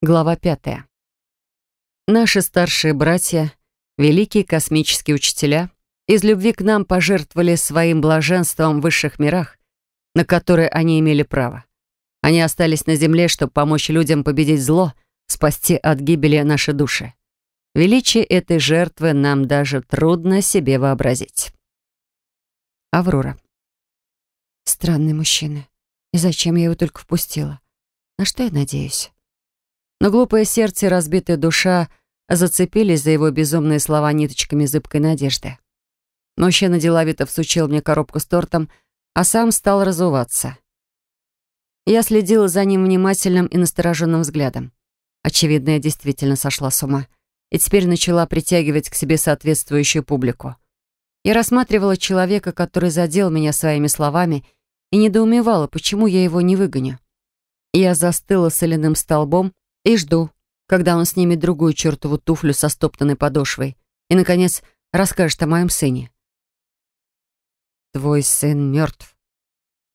Глава пятая. Наши старшие братья, великие космические учителя, из любви к нам пожертвовали своим блаженством в высших мирах, на которые они имели право. Они остались на земле, чтобы помочь людям победить зло, спасти от гибели наши души. Величие этой жертвы нам даже трудно себе вообразить. Аврора. Странный мужчина. И зачем я его только впустила? На что я надеюсь? Но глупое сердце и разбитая душа зацепились за его безумные слова ниточками зыбкой надежды. Мужчина деловито всучил мне коробку с тортом, а сам стал разуваться. Я следила за ним внимательным и настороженным взглядом. Очевидно, я действительно сошла с ума и теперь начала притягивать к себе соответствующую публику. Я рассматривала человека, который задел меня своими словами, и недоумевала, почему я его не выгоню. Я застыла соляным столбом, и жду, когда он снимет другую чертову туфлю со стоптанной подошвой и, наконец, расскажет о моем сыне. «Твой сын мертв».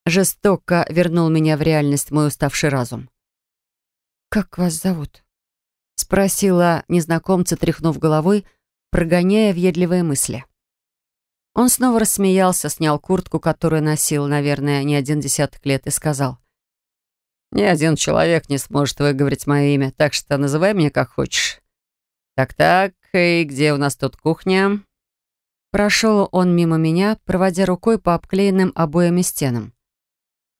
Жестоко вернул меня в реальность мой уставший разум. «Как вас зовут?» — спросила незнакомца, тряхнув головой, прогоняя въедливые мысли. Он снова рассмеялся, снял куртку, которую носил, наверное, не один десяток лет, и сказал. Ни один человек не сможет выговорить мое имя, так что называй меня как хочешь. Так-так, и где у нас тут кухня?» Прошел он мимо меня, проводя рукой по обклеенным обоями стенам.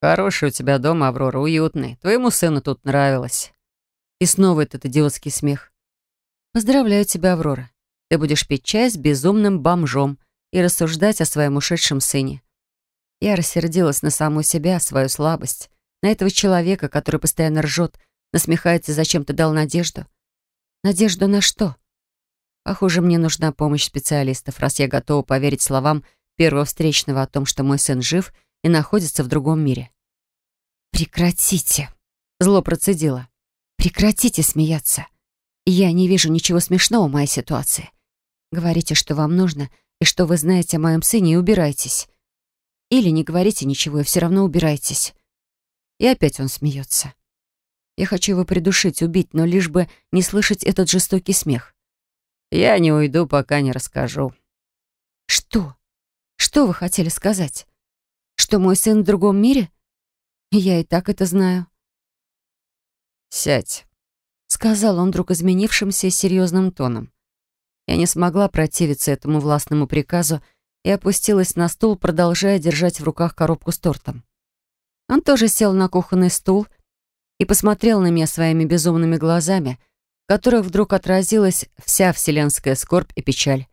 «Хороший у тебя дом, Аврора, уютный. Твоему сыну тут нравилось». И снова этот идиотский смех. «Поздравляю тебя, Аврора. Ты будешь пить чай с безумным бомжом и рассуждать о своем ушедшем сыне». Я рассердилась на саму себя, свою слабость, на этого человека, который постоянно ржет, насмехается зачем-то дал надежду. Надежду на что? Похоже, мне нужна помощь специалистов, раз я готова поверить словам первого встречного о том, что мой сын жив и находится в другом мире. «Прекратите!» — зло процедила. «Прекратите смеяться. Я не вижу ничего смешного в моей ситуации. Говорите, что вам нужно, и что вы знаете о моем сыне, и убирайтесь. Или не говорите ничего, и все равно убирайтесь. И опять он смеется. Я хочу его придушить, убить, но лишь бы не слышать этот жестокий смех. Я не уйду, пока не расскажу. Что? Что вы хотели сказать? Что мой сын в другом мире? Я и так это знаю. «Сядь», — сказал он вдруг изменившимся серьезным тоном. Я не смогла противиться этому властному приказу и опустилась на стул, продолжая держать в руках коробку с тортом. Он тоже сел на кухонный стул и посмотрел на меня своими безумными глазами, в которых вдруг отразилась вся вселенская скорбь и печаль.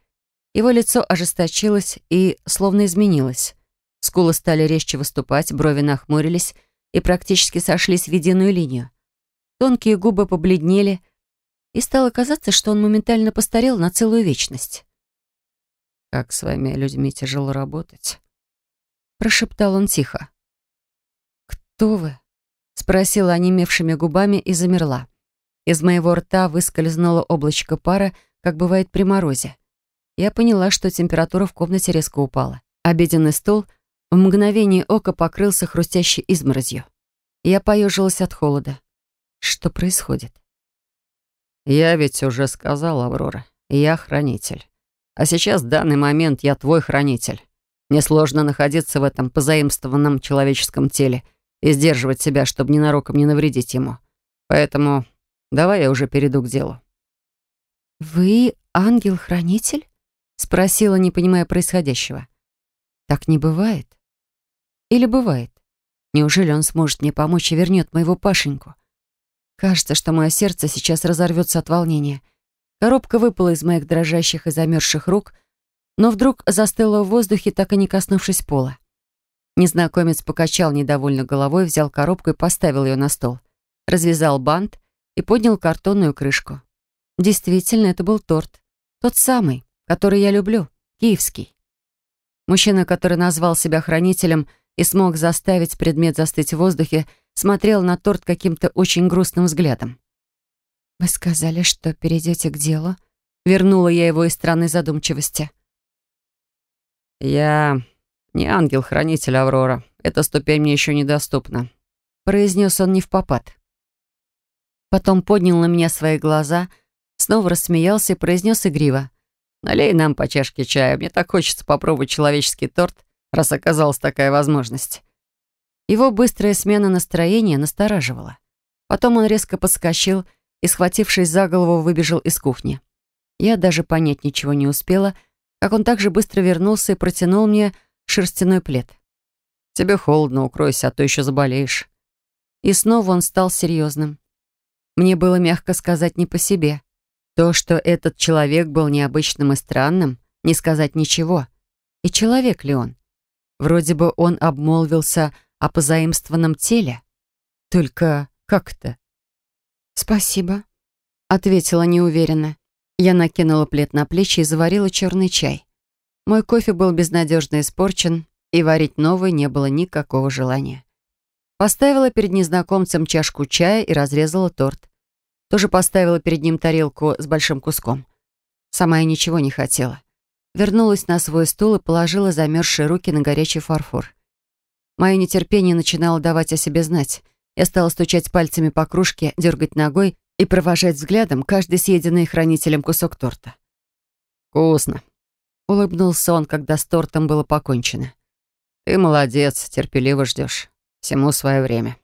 Его лицо ожесточилось и словно изменилось. Скулы стали резче выступать, брови нахмурились и практически сошлись в единую линию. Тонкие губы побледнели, и стало казаться, что он моментально постарел на целую вечность. «Как с вами людьми тяжело работать», — прошептал он тихо. «Кто вы?» — спросила онемевшими губами и замерла. Из моего рта выскользнуло облачко пара, как бывает при морозе. Я поняла, что температура в комнате резко упала. Обеденный стол в мгновение ока покрылся хрустящей изморозью. Я поежилась от холода. Что происходит? «Я ведь уже сказал, Аврора, я хранитель. А сейчас, в данный момент, я твой хранитель. Мне сложно находиться в этом позаимствованном человеческом теле — и сдерживать себя, чтобы ненароком не навредить ему. Поэтому давай я уже перейду к делу». «Вы ангел-хранитель?» — спросила, не понимая происходящего. «Так не бывает. Или бывает? Неужели он сможет мне помочь и вернет моего Пашеньку? Кажется, что мое сердце сейчас разорвется от волнения. Коробка выпала из моих дрожащих и замерзших рук, но вдруг застыла в воздухе, так и не коснувшись пола. Незнакомец покачал недовольно головой, взял коробку и поставил ее на стол. Развязал бант и поднял картонную крышку. Действительно, это был торт. Тот самый, который я люблю, киевский. Мужчина, который назвал себя хранителем и смог заставить предмет застыть в воздухе, смотрел на торт каким-то очень грустным взглядом. «Вы сказали, что перейдете к делу?» Вернула я его из странной задумчивости. «Я «Не ангел-хранитель, Аврора. Эта ступень мне еще недоступна», — произнес он не в попад. Потом поднял на меня свои глаза, снова рассмеялся и произнес игриво. «Налей нам по чашке чая. Мне так хочется попробовать человеческий торт, раз оказалась такая возможность». Его быстрая смена настроения настораживала. Потом он резко подскочил и, схватившись за голову, выбежал из кухни. Я даже понять ничего не успела, как он так же быстро вернулся и протянул мне шерстяной плед. «Тебе холодно, укройся, а то еще заболеешь». И снова он стал серьезным. Мне было, мягко сказать, не по себе. То, что этот человек был необычным и странным, не сказать ничего. И человек ли он? Вроде бы он обмолвился о позаимствованном теле. Только как-то. «Спасибо», — ответила неуверенно. Я накинула плед на плечи и заварила черный чай. Мой кофе был безнадежно испорчен, и варить новый не было никакого желания. Поставила перед незнакомцем чашку чая и разрезала торт. Тоже поставила перед ним тарелку с большим куском. Сама я ничего не хотела. Вернулась на свой стул и положила замерзшие руки на горячий фарфор. Мое нетерпение начинало давать о себе знать. Я стала стучать пальцами по кружке, дергать ногой и провожать взглядом каждый съеденный хранителем кусок торта. «Вкусно», — улыбнулся он, когда с тортом было покончено. «Ты молодец, терпеливо ждешь. Всему свое время».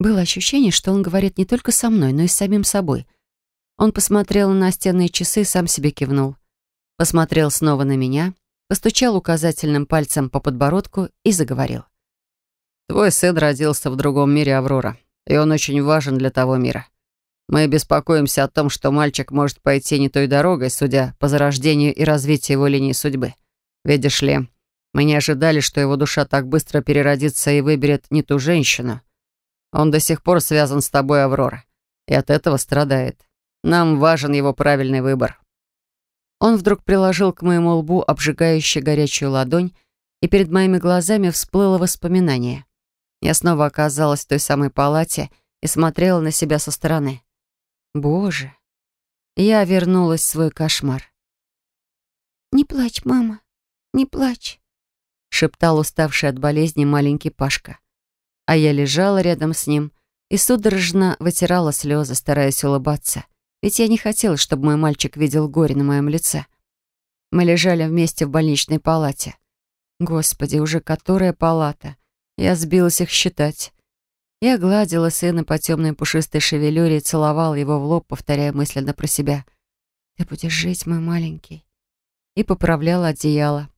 Было ощущение, что он говорит не только со мной, но и с самим собой. Он посмотрел на настенные часы и сам себе кивнул. Посмотрел снова на меня, постучал указательным пальцем по подбородку и заговорил. «Твой сын родился в другом мире, Аврора, и он очень важен для того мира. Мы беспокоимся о том, что мальчик может пойти не той дорогой, судя по зарождению и развитию его линии судьбы. Видишь ли, мы не ожидали, что его душа так быстро переродится и выберет не ту женщину. Он до сих пор связан с тобой, Аврора, и от этого страдает. Нам важен его правильный выбор». Он вдруг приложил к моему лбу обжигающую горячую ладонь, и перед моими глазами всплыло воспоминание. Я снова оказалась в той самой палате и смотрела на себя со стороны. Боже, я вернулась в свой кошмар. «Не плачь, мама, не плачь», — шептал уставший от болезни маленький Пашка. А я лежала рядом с ним и судорожно вытирала слезы, стараясь улыбаться. Ведь я не хотела, чтобы мой мальчик видел горе на моем лице. Мы лежали вместе в больничной палате. Господи, уже которая палата? Я сбилась их считать. Я гладила сына по темной пушистой шевелюре и целовала его в лоб, повторяя мысленно про себя. «Ты будешь жить, мой маленький». И поправляла одеяло.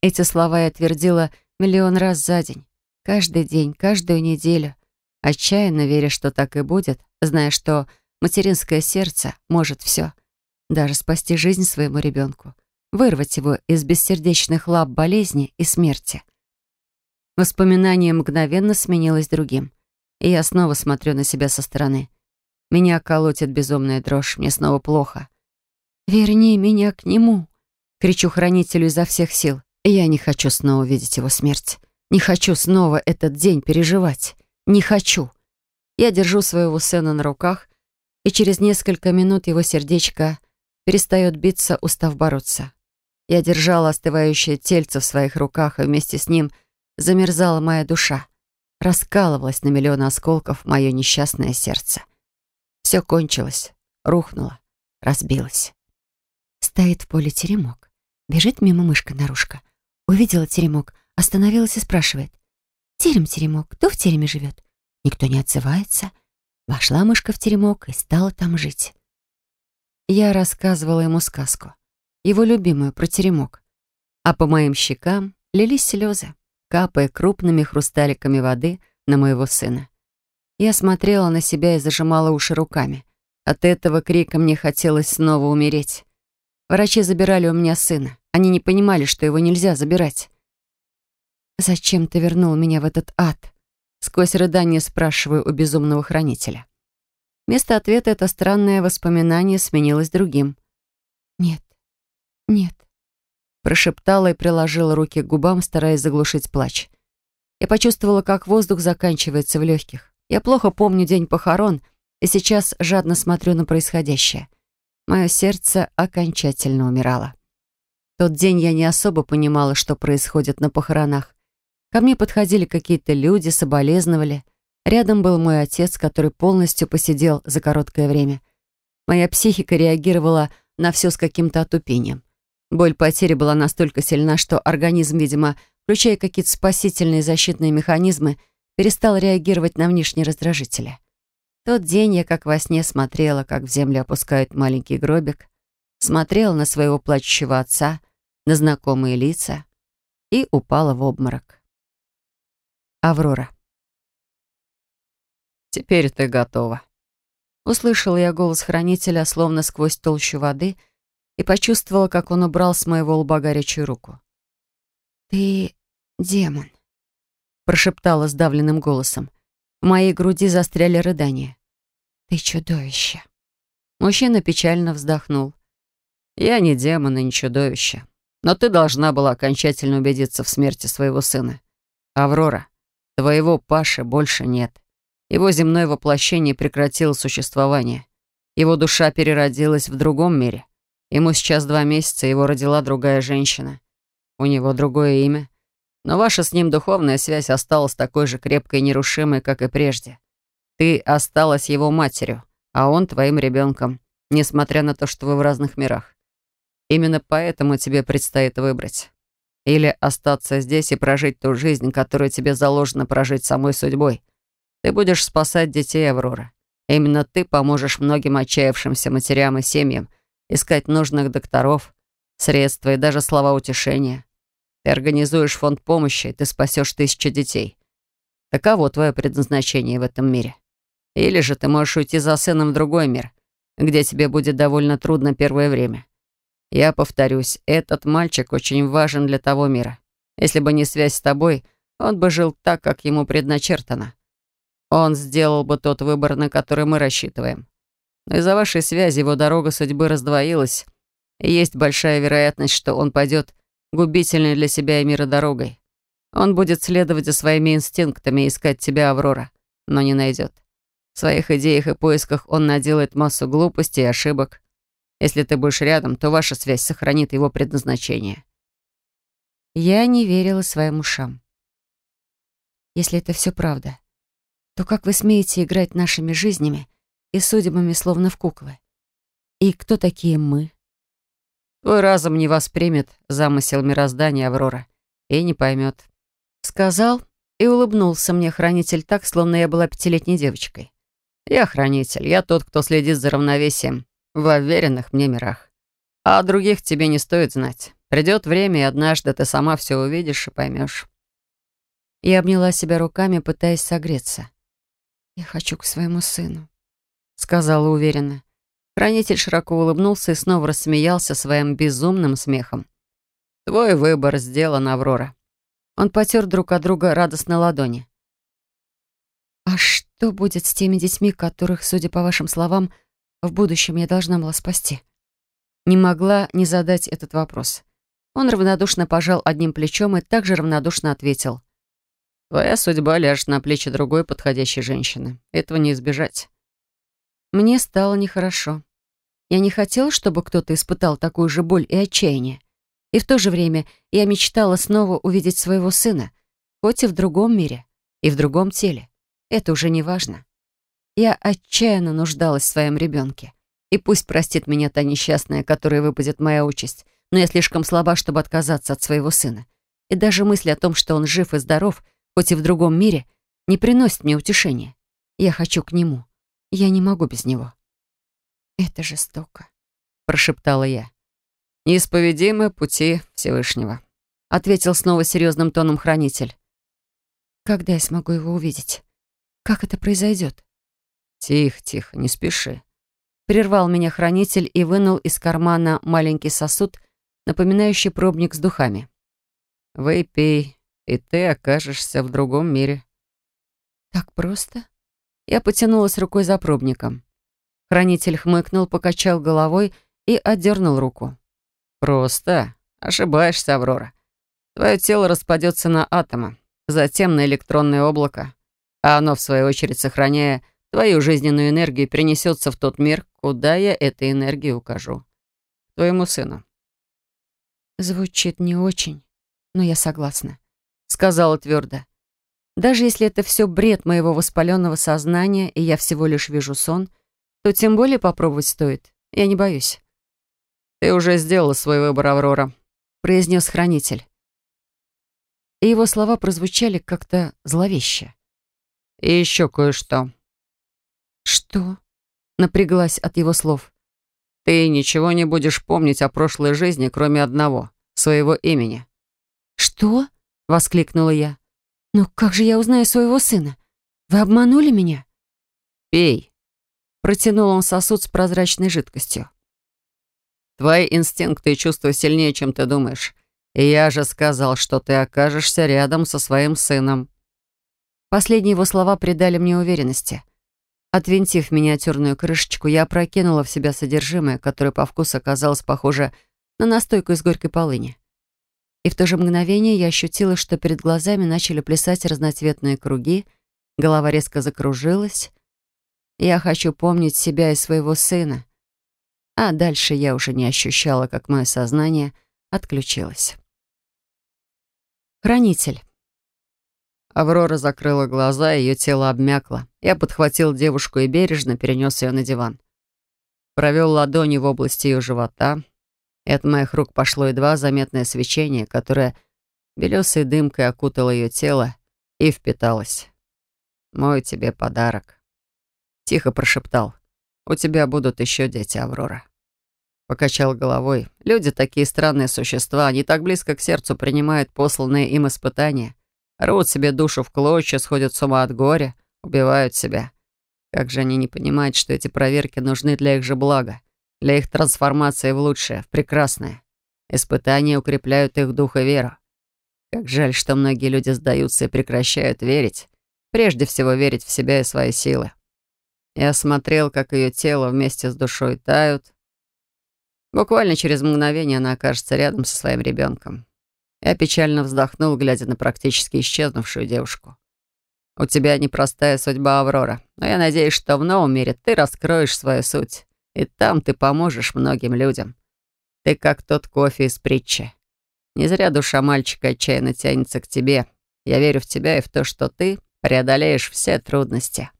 Эти слова я твердила миллион раз за день. Каждый день, каждую неделю. Отчаянно веря, что так и будет, зная, что материнское сердце может все. Даже спасти жизнь своему ребенку. Вырвать его из бессердечных лап болезни и смерти. Воспоминание мгновенно сменилось другим и я снова смотрю на себя со стороны. Меня колотит безумная дрожь, мне снова плохо. «Верни меня к нему!» — кричу хранителю изо всех сил. я не хочу снова видеть его смерть. Не хочу снова этот день переживать. Не хочу. Я держу своего сына на руках, и через несколько минут его сердечко перестает биться, устав бороться. Я держала остывающее тельце в своих руках, и вместе с ним замерзала моя душа раскалывалось на миллионы осколков мое несчастное сердце. Все кончилось, рухнуло, разбилось. Стоит в поле теремок. Бежит мимо мышка-нарушка. Увидела теремок, остановилась и спрашивает. «Терем-теремок, кто в тереме живет?» Никто не отзывается. Вошла мышка в теремок и стала там жить. Я рассказывала ему сказку, его любимую про теремок. А по моим щекам лились слезы капая крупными хрусталиками воды на моего сына. Я смотрела на себя и зажимала уши руками. От этого крика мне хотелось снова умереть. Врачи забирали у меня сына. Они не понимали, что его нельзя забирать. «Зачем ты вернул меня в этот ад?» Сквозь рыдание спрашиваю у безумного хранителя. Вместо ответа это странное воспоминание сменилось другим. «Нет, нет, прошептала и приложила руки к губам, стараясь заглушить плач. Я почувствовала, как воздух заканчивается в легких. Я плохо помню день похорон, и сейчас жадно смотрю на происходящее. Мое сердце окончательно умирало. Тот день я не особо понимала, что происходит на похоронах. Ко мне подходили какие-то люди, соболезновали, Рядом был мой отец, который полностью посидел за короткое время. Моя психика реагировала на все с каким-то отупением. Боль потери была настолько сильна, что организм, видимо, включая какие-то спасительные защитные механизмы, перестал реагировать на внешние раздражители. Тот день я как во сне смотрела, как в землю опускают маленький гробик, смотрела на своего плачущего отца, на знакомые лица и упала в обморок. Аврора. «Теперь ты готова». Услышала я голос хранителя, словно сквозь толщу воды, и почувствовала, как он убрал с моего лба горячую руку. «Ты демон», — прошептала сдавленным голосом. В моей груди застряли рыдания. «Ты чудовище». Мужчина печально вздохнул. «Я не демон и не чудовище. Но ты должна была окончательно убедиться в смерти своего сына. Аврора, твоего Паши больше нет. Его земное воплощение прекратило существование. Его душа переродилась в другом мире. Ему сейчас два месяца, его родила другая женщина. У него другое имя. Но ваша с ним духовная связь осталась такой же крепкой и нерушимой, как и прежде. Ты осталась его матерью, а он твоим ребенком, несмотря на то, что вы в разных мирах. Именно поэтому тебе предстоит выбрать. Или остаться здесь и прожить ту жизнь, которую тебе заложено прожить самой судьбой. Ты будешь спасать детей Аврора. Именно ты поможешь многим отчаявшимся матерям и семьям искать нужных докторов, средства и даже слова утешения. Ты организуешь фонд помощи, ты спасешь тысячи детей. Таково твое предназначение в этом мире. Или же ты можешь уйти за сыном в другой мир, где тебе будет довольно трудно первое время. Я повторюсь, этот мальчик очень важен для того мира. Если бы не связь с тобой, он бы жил так, как ему предначертано. Он сделал бы тот выбор, на который мы рассчитываем. Но из-за вашей связи его дорога судьбы раздвоилась, и есть большая вероятность, что он пойдет губительной для себя и мира дорогой. Он будет следовать за своими инстинктами и искать тебя, Аврора, но не найдет. В своих идеях и поисках он наделает массу глупостей и ошибок, если ты будешь рядом, то ваша связь сохранит его предназначение». Я не верила своим ушам. «Если это все правда, то как вы смеете играть нашими жизнями и судьбами, словно в куклы? И кто такие мы?» «Твой разум не воспримет замысел мироздания, Аврора, и не поймет», — сказал и улыбнулся мне хранитель так, словно я была пятилетней девочкой. «Я хранитель, я тот, кто следит за равновесием в уверенных мне мирах. А о других тебе не стоит знать. Придет время, и однажды ты сама все увидишь и поймешь. Я обняла себя руками, пытаясь согреться. «Я хочу к своему сыну», — сказала уверенно. Хранитель широко улыбнулся и снова рассмеялся своим безумным смехом. «Твой выбор сделан, Аврора». Он потер друг от друга радостно ладони. «А что будет с теми детьми, которых, судя по вашим словам, — в будущем я должна была спасти? Не могла не задать этот вопрос. Он равнодушно пожал одним плечом и также равнодушно ответил. «Твоя судьба ляжет на плечи другой подходящей женщины. Этого не избежать». Мне стало нехорошо. Я не хотела, чтобы кто-то испытал такую же боль и отчаяние. И в то же время я мечтала снова увидеть своего сына, хоть и в другом мире, и в другом теле. Это уже не важно. Я отчаянно нуждалась в своем ребенке. И пусть простит меня та несчастная, которая выпадет моя участь, но я слишком слаба, чтобы отказаться от своего сына. И даже мысль о том, что он жив и здоров, хоть и в другом мире, не приносит мне утешения. Я хочу к нему. Я не могу без него. «Это жестоко», — прошептала я. «Неисповедимы пути Всевышнего», — ответил снова серьезным тоном хранитель. «Когда я смогу его увидеть? Как это произойдет?» «Тихо, тихо, не спеши». Прервал меня хранитель и вынул из кармана маленький сосуд, напоминающий пробник с духами. «Выпей, и ты окажешься в другом мире». «Так просто?» Я потянулась рукой за пробником. Хранитель хмыкнул, покачал головой и отдернул руку. «Просто. Ошибаешься, Аврора. Твое тело распадется на атомы, затем на электронное облако, а оно, в свою очередь, сохраняя Твою жизненную энергию перенесется в тот мир, куда я этой энергией укажу. Твоему сыну». «Звучит не очень, но я согласна», — сказала твердо. Даже если это все бред моего воспаленного сознания, и я всего лишь вижу сон, то тем более попробовать стоит. Я не боюсь. «Ты уже сделала свой выбор, Аврора», — произнес хранитель. И его слова прозвучали как-то зловеще. «И еще кое-что». «Что?» — напряглась от его слов. «Ты ничего не будешь помнить о прошлой жизни, кроме одного — своего имени». «Что?» — воскликнула я. «Но как же я узнаю своего сына? Вы обманули меня?» «Пей», — протянул он сосуд с прозрачной жидкостью. Твои инстинкты и чувства сильнее, чем ты думаешь. И я же сказал, что ты окажешься рядом со своим сыном». Последние его слова придали мне уверенности. Отвинтив миниатюрную крышечку, я опрокинула в себя содержимое, которое по вкусу оказалось похоже на настойку из горькой полыни. И в то же мгновение я ощутила, что перед глазами начали плясать разноцветные круги, голова резко закружилась. Я хочу помнить себя и своего сына, а дальше я уже не ощущала, как мое сознание отключилось. Хранитель. Аврора закрыла глаза, ее тело обмякло. Я подхватил девушку и бережно перенес ее на диван. Провел ладони в области ее живота, и от моих рук пошло едва заметное свечение, которое белесой дымкой окутало ее тело и впиталось. «Мой тебе подарок», — тихо прошептал. «У тебя будут еще дети, Аврора». Покачал головой. Люди такие странные существа, они так близко к сердцу принимают посланные им испытания. Рвут себе душу в клочья, сходят с ума от горя, убивают себя. Как же они не понимают, что эти проверки нужны для их же блага, для их трансформации в лучшее, в прекрасное. Испытания укрепляют их дух и веру. Как жаль, что многие люди сдаются и прекращают верить. Прежде всего верить в себя и свои силы. Я смотрел, как ее тело вместе с душой тают. Буквально через мгновение она окажется рядом со своим ребенком. Я печально вздохнул, глядя на практически исчезнувшую девушку. «У тебя непростая судьба, Аврора, но я надеюсь, что в новом мире ты раскроешь свою суть, и там ты поможешь многим людям. Ты как тот кофе из притчи. Не зря душа мальчика отчаянно тянется к тебе. Я верю в тебя и в то, что ты преодолеешь все трудности».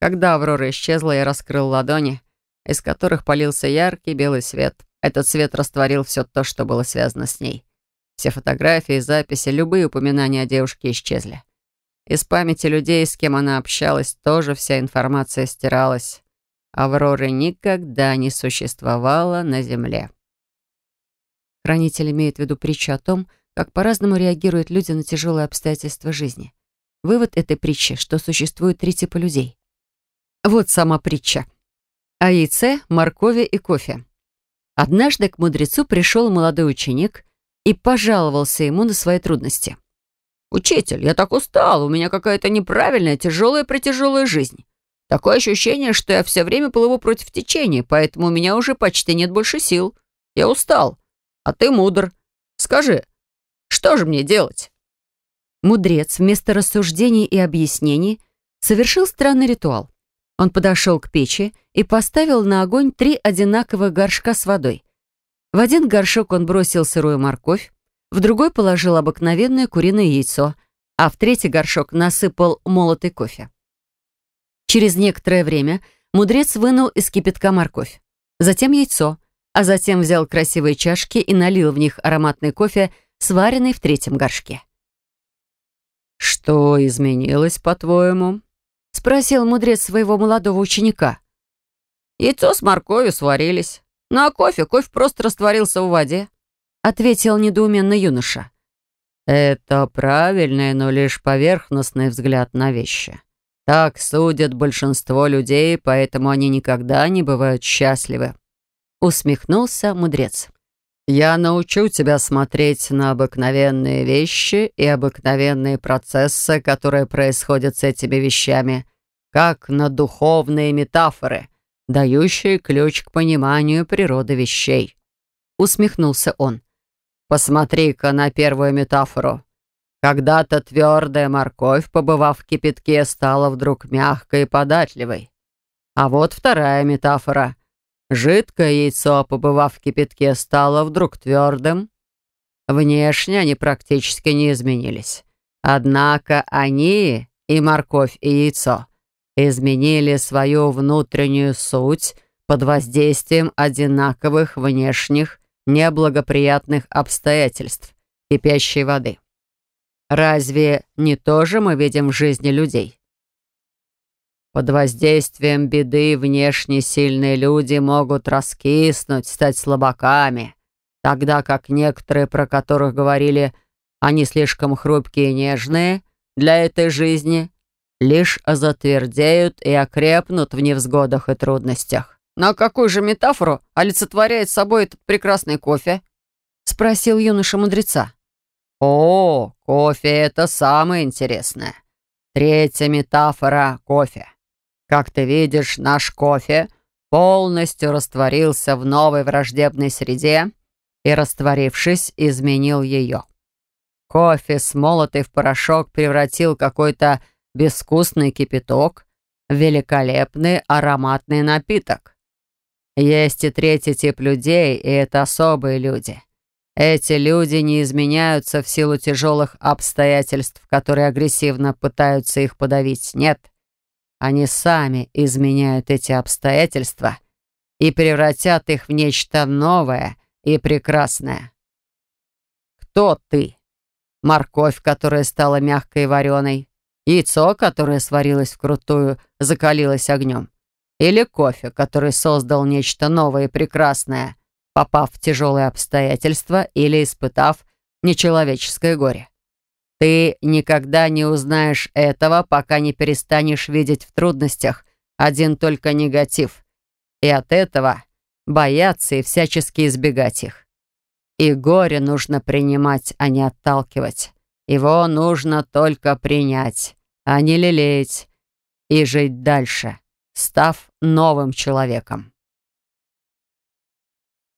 Когда Аврора исчезла, я раскрыл ладони, из которых полился яркий белый свет. Этот свет растворил все то, что было связано с ней. Все фотографии, записи, любые упоминания о девушке исчезли. Из памяти людей, с кем она общалась, тоже вся информация стиралась. Авроры никогда не существовало на Земле. Хранитель имеет в виду притчу о том, как по-разному реагируют люди на тяжелые обстоятельства жизни. Вывод этой притчи, что существует три типа людей. Вот сама притча. О яйце, моркови и кофе. Однажды к мудрецу пришел молодой ученик и пожаловался ему на свои трудности. «Учитель, я так устал, у меня какая-то неправильная, тяжелая-притяжелая жизнь. Такое ощущение, что я все время плыву против течения, поэтому у меня уже почти нет больше сил. Я устал, а ты мудр. Скажи, что же мне делать?» Мудрец вместо рассуждений и объяснений совершил странный ритуал. Он подошел к печи и поставил на огонь три одинаковых горшка с водой. В один горшок он бросил сырую морковь, в другой положил обыкновенное куриное яйцо, а в третий горшок насыпал молотый кофе. Через некоторое время мудрец вынул из кипятка морковь, затем яйцо, а затем взял красивые чашки и налил в них ароматный кофе, сваренный в третьем горшке. «Что изменилось, по-твоему?» — спросил мудрец своего молодого ученика. «Яйцо с морковью сварились. Ну а кофе? Кофе просто растворился в воде», — ответил недоуменно юноша. «Это правильный, но лишь поверхностный взгляд на вещи. Так судят большинство людей, поэтому они никогда не бывают счастливы», — усмехнулся мудрец. «Я научу тебя смотреть на обыкновенные вещи и обыкновенные процессы, которые происходят с этими вещами, как на духовные метафоры, дающие ключ к пониманию природы вещей». Усмехнулся он. «Посмотри-ка на первую метафору. Когда-то твердая морковь, побывав в кипятке, стала вдруг мягкой и податливой. А вот вторая метафора — Жидкое яйцо, побывав в кипятке, стало вдруг твердым. Внешне они практически не изменились. Однако они, и морковь, и яйцо, изменили свою внутреннюю суть под воздействием одинаковых внешних неблагоприятных обстоятельств кипящей воды. Разве не то же мы видим в жизни людей? Под воздействием беды внешне сильные люди могут раскиснуть, стать слабаками, тогда как некоторые, про которых говорили, они слишком хрупкие и нежные для этой жизни, лишь затвердеют и окрепнут в невзгодах и трудностях. «Но какую же метафору олицетворяет собой этот прекрасный кофе?» — спросил юноша-мудреца. «О, кофе — это самое интересное. Третья метафора — кофе. Как ты видишь, наш кофе полностью растворился в новой враждебной среде и, растворившись, изменил ее. Кофе, смолотый в порошок, превратил какой-то безвкусный кипяток в великолепный ароматный напиток. Есть и третий тип людей, и это особые люди. Эти люди не изменяются в силу тяжелых обстоятельств, которые агрессивно пытаются их подавить. Нет. Они сами изменяют эти обстоятельства и превратят их в нечто новое и прекрасное. Кто ты? Морковь, которая стала мягкой и вареной? Яйцо, которое сварилось вкрутую, закалилось огнем? Или кофе, который создал нечто новое и прекрасное, попав в тяжелые обстоятельства или испытав нечеловеческое горе? Ты никогда не узнаешь этого, пока не перестанешь видеть в трудностях один только негатив. И от этого бояться и всячески избегать их. И горе нужно принимать, а не отталкивать. Его нужно только принять, а не лелеять. И жить дальше, став новым человеком.